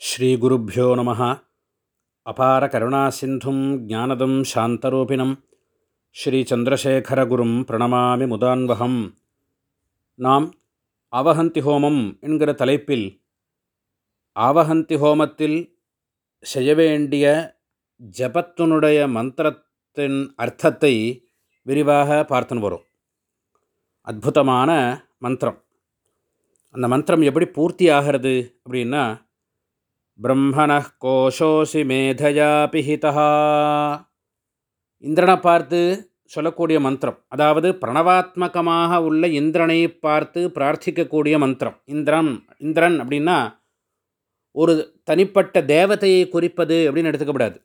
ஸ்ரீகுருப்போ நம. அபார கருணாசிந்தும் ஜானதம் சாந்தரூபிணம். ஸ்ரீச்சந்திரசேகரகுரும் பிரணமாமி முதான்வகம். நாம் ஆவஹந்தி ஹோமம் என்கிற தலைப்பில் ஆவஹந்தி ஹோமத்தில் செய்ய வேண்டிய ஜபத்தினுடைய மந்திரத்தின் அர்த்தத்தை விரிவாக பார்த்துன்னு வரும். அற்புதமான மந்திரம். அந்த மந்திரம் எப்படி பூர்த்தி ஆகிறது அப்படின்னா பிரம்மணः கோஷோசி மேதையா பிஹிதா இந்திரனை பார்த்து சொல்லக்கூடிய மந்திரம் அதாவது பிரணவாத்மகமாக உள்ள இந்திரனை பார்த்து பிரார்த்திக்கக்கூடிய மந்திரம் இந்திரன் இந்திரன் அப்படின்னா ஒரு தனிப்பட்ட தேவதையை குறிப்பது அப்படின்னு எடுத்துக்கப்படாது.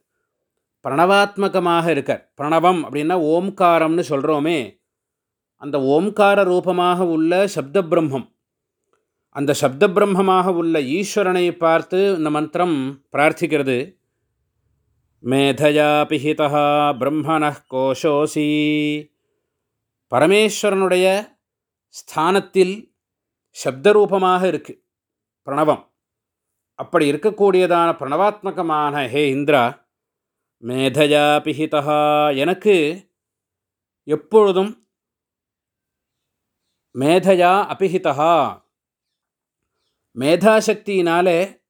பிரணவாத்மகமாக இருக்கார். பிரணவம் அப்படின்னா ஓம்காரம்னு சொல்கிறோமே அந்த ஓம்கார ரூபமாக உள்ள சப்த பிரம்மம் அந்த சப்த பிரம்மமாக உள்ள ஈஸ்வரனை பார்த்து இந்த மந்திரம் பிரார்த்திக்கிறது. மேதையா பிஹிதா பிரம்மண கோஷோசி. பரமேஸ்வரனுடைய ஸ்தானத்தில் சப்தரூபமாக இருக்குது பிரணவம். அப்படி இருக்கக்கூடியதான பிரணவாத்மகமான ஹே இந்திரா மேதையா பிஹிதா எனக்கு எப்பொழுதும் மேதையா அபிஹிதா மேதாசக்தியினாலே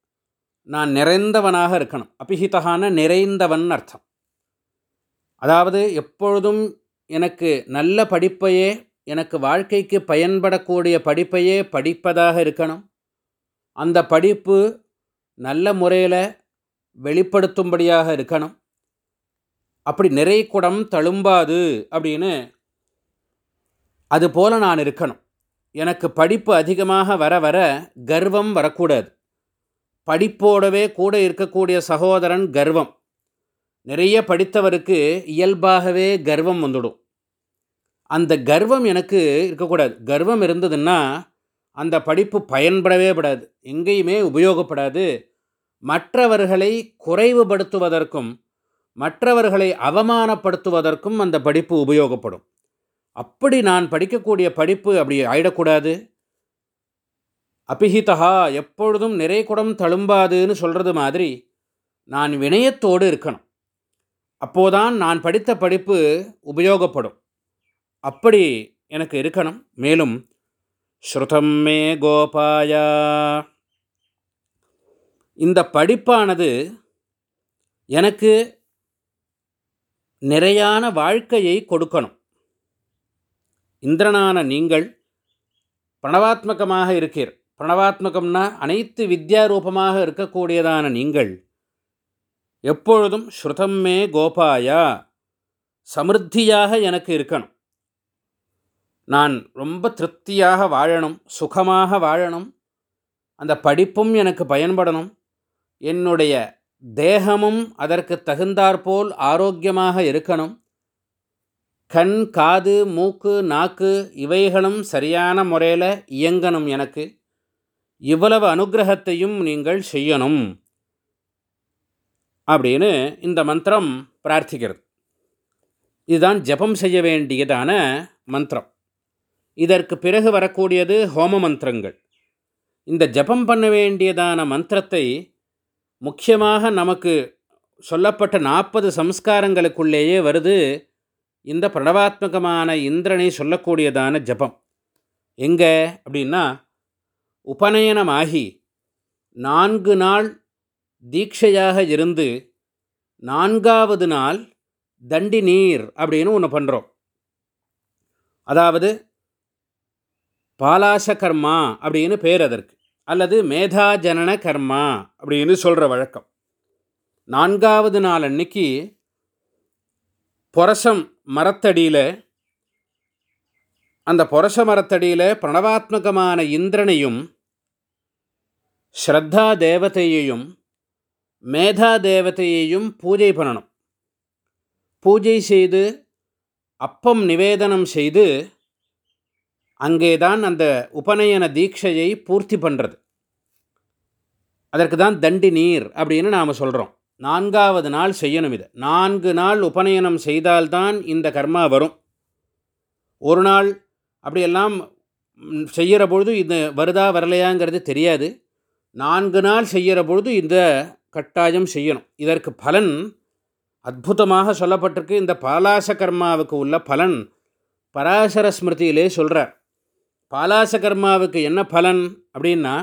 நான் நிறைந்தவனாக இருக்கணும். அபிஹிதகான நிறைந்தவன் அர்த்தம். அதாவது எப்பொழுதும் எனக்கு நல்ல படிப்பையே எனக்கு வாழ்க்கைக்கு பயன்படக்கூடிய படிப்பையே படிப்பதாக இருக்கணும். அந்த படிப்பு நல்ல முறையில் வெளிப்படுத்தும்படியாக இருக்கணும். அப்படி நிறை குடம் தழும்பாது அப்படின்னு அதுபோல் நான் இருக்கணும். எனக்கு படிப்பு அதிகமாக வர வர கர்வம் வரக்கூடாது. படிப்போடவே கூட இருக்கக்கூடிய சகோதரன் கர்வம். நிறைய படித்தவருக்கு இயல்பாகவே கர்வம் வந்துடும். அந்த கர்வம் எனக்கு இருக்கக்கூடாது. கர்வம் இருந்ததுன்னா அந்த படிப்பு பயன்படவே படாது. எங்கேயுமே உபயோகப்படாது. மற்றவர்களை குறைவுபடுத்துவதற்கும் மற்றவர்களை அவமானப்படுத்துவதற்கும் அந்த படிப்பு உபயோகப்படும். அப்படி நான் படிக்கக்கூடிய படிப்பு அப்படி ஆயிடக்கூடாது. அபிஹிதா எப்பொழுதும் நிறை குடம் தழும்பாதுன்னு சொல்கிறது மாதிரி நான் வினயத்தோடு இருக்கணும். அப்போதான் நான் படித்த படிப்பு உபயோகப்படும். அப்படி எனக்கு இருக்கணும். மேலும் ஸ்ருதம் மே கோபாயா. இந்த படிப்பானது எனக்கு நிறையான வாழ்க்கையை கொடுக்கணும். இந்திரனான நீங்கள் பிரணவாத்மகமாக இருக்கீர் பிரணவாத்மகம்னா அனைத்து வித்யாரூபமாக இருக்கக்கூடியதான நீங்கள். எப்பொழுதும் ஸ்ருதம் மே கோபாயா சமிருத்தியாக எனக்கு இருக்கணும். நான் ரொம்ப திருப்தியாக வாழணும் சுகமாக வாழணும் அந்த படிப்பும் எனக்கு பயன்படணும் என்னுடைய தேகமும் அதற்கு தகுந்தாற்போல் ஆரோக்கியமாக இருக்கணும் கண் காது மூக்கு நாக்கு இவைகளும் சரியான முறையில் இயங்கணும் எனக்கு. இவ்வளவு அனுகிரகத்தையும் நீங்கள் செய்யணும். அப்படின்னு இந்த மந்திரம் பிரார்த்திக்கிறது. இதுதான் ஜபம் செய்ய வேண்டியதான மந்திரம். இதற்கு பிறகு வரக்கூடியது ஹோம மந்திரங்கள். இந்த ஜபம் பண்ண வேண்டியதான மந்திரத்தை முக்கியமாக நமக்கு சொல்லப்பட்ட நாற்பது சம்ஸ்காரங்களுக்குள்ளேயே வருது இந்த பிரணவாத்மகமான இந்திரனை சொல்லக்கூடியதான ஜபம். எங்கே அப்படின்னா உபநயனமாகி நான்கு நாள் தீட்சையாக இருந்து நான்காவது நாள் தண்டி நீர் அப்படின்னு ஒன்று பண்ணுறோம் அதாவது பாலாச கர்மா அப்படின்னு பேர் அதற்கு. அல்லது மேதாஜனன கர்மா அப்படின்னு சொல்கிற வழக்கம். நான்காவது நாள் அன்னைக்கு பொரசம் மரத்தடியில் அந்த புரச மரத்தடியில் பிரணவாத்மகமான இந்திரனையும் ஸ்ரத்தா தேவதையையும் மேதா தேவதையையும் பூஜை பண்ணணும். பூஜை செய்து அப்பம் நிவேதனம் செய்து அங்கேதான் அந்த உபநயன தீட்சையை பூர்த்தி பண்ணுறது அதற்கு தான் தண்டி நீர் அப்படின்னு நாம் சொல்கிறோம் நான்காவது நாள் செய்யணும் இதை. நான்கு நாள் உபநயனம் செய்தால்தான் இந்த கர்மா வரும். ஒரு நாள் அப்படியெல்லாம் செய்கிற பொழுது இது வருதா வரலையாங்கிறது தெரியாது. நான்கு நாள் செய்கிற பொழுது இந்த கட்டாயம் செய்யணும். இதற்கு பலன் அற்புதமாக சொல்லப்பட்டிருக்கு. இந்த பாலாச கர்மாவுக்கு உள்ள பலன் பராசர ஸ்மிருதியிலே சொல்கிறார் பாலாச கர்மாவுக்கு என்ன பலன் அப்படின்னா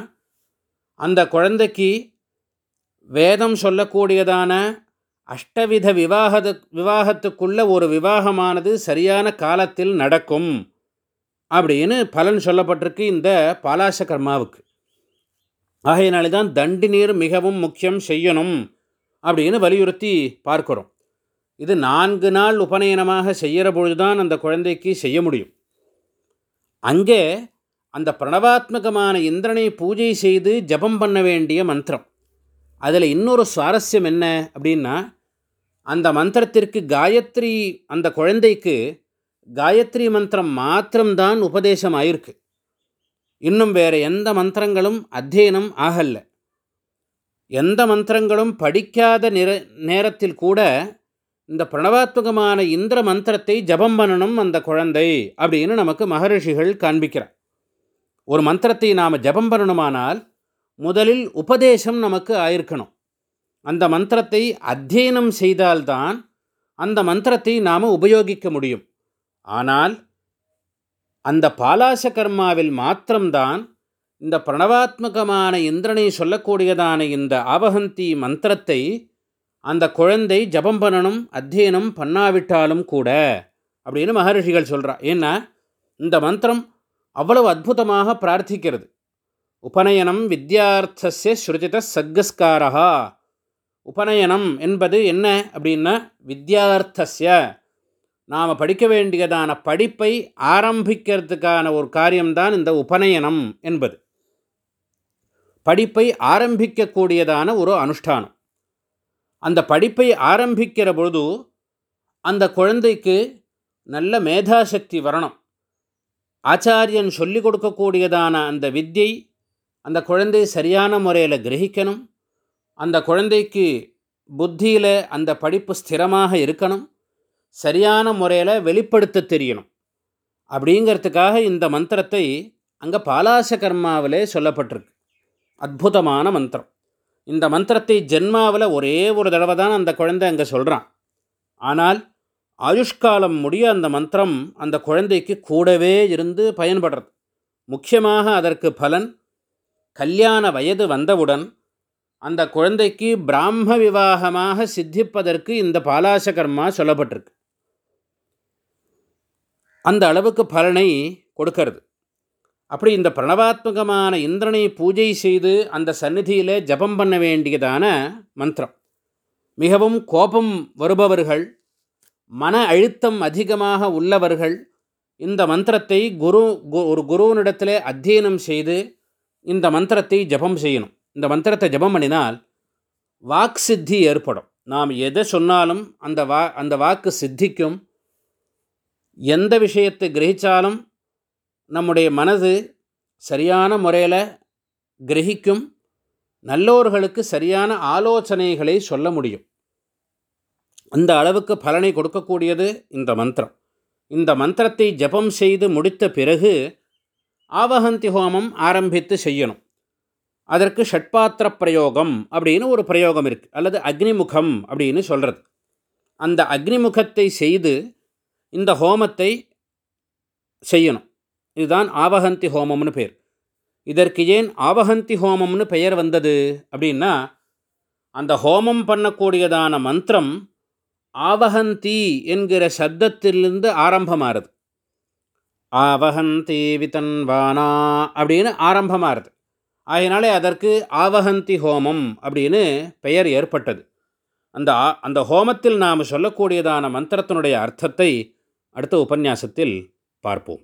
அந்த குழந்தைக்கு வேதம் சொல்லக்கூடியதான அஷ்டவித விவாகத்து விவாகத்துக்குள்ள ஒரு விவாகமானது சரியான காலத்தில் நடக்கும் அப்படின்னு பலன் சொல்லப்பட்டிருக்கு இந்த பாலாச கர்மாவுக்கு ஆகையினாலே தான் தண்டி நீர் மிகவும் முக்கியம் செய்யணும் அப்படின்னு வலியுறுத்தி பார்க்குறோம். இது நான்கு நாள் உபநயனமாக செய்கிற பொழுதுதான் அந்த குழந்தைக்கு செய்ய முடியும். அங்கே அந்த பிரணவாத்மகமான இந்திரனை பூஜை செய்து ஜபம் பண்ண வேண்டிய மந்திரம். அதில் இன்னொரு சுவாரஸ்யம் என்ன அப்படின்னா அந்த மந்திரத்திற்கு காயத்ரி அந்த குழந்தைக்கு காயத்ரி மந்திரம் மாத்திரம்தான் உபதேசம் ஆயிருக்கு இன்னும் வேறு எந்த மந்திரங்களும் அத்தியனம் ஆகல்ல எந்த மந்திரங்களும் படிக்காத நிற நேரத்தில் கூட இந்த பிரணவாத்மகமான இந்திர மந்திரத்தை ஜபம் பண்ணணும் அந்த குழந்தை அப்படின்னு நமக்கு மகரிஷிகள் காண்பிக்கிறார். ஒரு மந்திரத்தை நாம் ஜபம் பண்ணணுமானால் முதலில் உபதேசம் நமக்கு ஆயிருக்கணும். அந்த மந்திரத்தை அத்தியனம் செய்தால்தான் அந்த மந்திரத்தை நாம் உபயோகிக்க முடியும். ஆனால் அந்த பாலாச கர்மாவில் மாத்திரம்தான் இந்த பிரணவாத்மகமான இந்திரனை சொல்லக்கூடியதான இந்த ஆவகந்தி மந்திரத்தை அந்த குழந்தை ஜபம் பண்ணணும் அத்தியனம் பண்ணாவிட்டாலும் கூட அப்படின்னு மகரிஷிகள் சொல்கிறா ஏன்னா இந்த மந்திரம் அவ்வளவு அற்புதமாக பிரார்த்திக்கிறது. உபநயனம் வித்யார்த்தசிய ஸ்ருதித சக்கஸ்காரா உபநயனம் என்பது என்ன அப்படின்னா வித்யார்த்தசிய நாம் படிக்க வேண்டியதான படிப்பை ஆரம்பிக்கிறதுக்கான ஒரு காரியம்தான் இந்த உபநயனம் என்பது. படிப்பை ஆரம்பிக்கக்கூடியதான ஒரு அனுஷ்டானம். அந்த படிப்பை ஆரம்பிக்கிற பொழுது அந்த குழந்தைக்கு நல்ல மேதாசக்தி வரணும். ஆச்சாரியன் சொல்லிக் கொடுக்கக்கூடியதான அந்த வித்தியை அந்த குழந்தை சரியான முறையில் கிரகிக்கணும். அந்த குழந்தைக்கு புத்தியில் அந்த படிப்பு ஸ்திரமாக இருக்கணும். சரியான முறையில் வெளிப்படுத்த தெரியணும். அப்படிங்கிறதுக்காக இந்த மந்திரத்தை அங்கே பாலாச கர்மாவிலே சொல்லப்பட்டிருக்கு. அற்புதமான மந்திரம். இந்த மந்திரத்தை ஜென்மாவில் ஒரே ஒரு தடவை தான் அந்த குழந்தை அங்கே சொல்கிறான் ஆனால் ஆயுஷ்காலம் முடிய அந்த மந்திரம் அந்த குழந்தைக்கு கூடவே இருந்து பயன்படுறது. முக்கியமாக அதற்கு பலன் கல்யாண வயது வந்தவுடன் அந்த குழந்தைக்கு பிராம விவாகமாக சித்திப்பதற்கு இந்த பாலாச கர்மா சொல்லப்பட்டிருக்கு. அந்த அளவுக்கு பலனை கொடுக்கறது. அப்படி இந்த பிரணவாத்மகமான இந்திரனை பூஜை செய்து அந்த சந்நிதியில் ஜபம் பண்ண வேண்டியதான மந்திரம். மிகவும் கோபம் வருபவர்கள் மன அழுத்தம் அதிகமாக உள்ளவர்கள் இந்த மந்திரத்தை குரு ஒரு குருவனிடத்தில் அத்தியனம் செய்து இந்த மந்திரத்தை ஜபம் செய்யணும். இந்த மந்திரத்தை ஜபம் பண்ணினால் வாக்கு சித்தி ஏற்படும். நாம் எதை சொன்னாலும் அந்த வா அந்த வாக்கு சித்திக்கும் எந்த விஷயத்தை கிரகித்தாலும் நம்முடைய மனது சரியான முறையில் கிரகிக்கும் நல்லோர்களுக்கு சரியான ஆலோசனைகளை சொல்ல முடியும். அந்த அளவுக்கு பலனை கொடுக்கக்கூடியது இந்த மந்திரம். இந்த மந்திரத்தை ஜபம் செய்து முடித்த பிறகு ஆவகந்தி ஹோமம் ஆரம்பித்து செய்யணும். அதற்கு ஷட்பாத்திர பிரயோகம் அப்படின்னு ஒரு பிரயோகம் இருக்குது அல்லது அக்னிமுகம் அப்படின்னு சொல்கிறது அந்த அக்னிமுகத்தை செய்து இந்த ஹோமத்தை செய்யணும். இதுதான் ஆவகந்தி ஹோமம்னு பேர். இதற்கு ஏன் ஆவகந்தி ஹோமம்னு பெயர் வந்தது அப்படின்னா அந்த ஹோமம் பண்ணக்கூடியதான மந்திரம் ஆவகந்தி என்கிற சப்தத்திலிருந்து ஆரம்பமாகிறது ஆவஹந்தி விதன்வானா அப்படின்னு ஆரம்பமாகுது அதனாலே அதற்கு ஆவஹந்தி ஹோமம் அப்படின்னு பெயர் ஏற்பட்டது. அந்த அந்த ஹோமத்தில் நாம் சொல்லக்கூடியதான மந்திரத்தினுடைய அர்த்தத்தை அடுத்த உபன்யாசத்தில் பார்ப்போம்.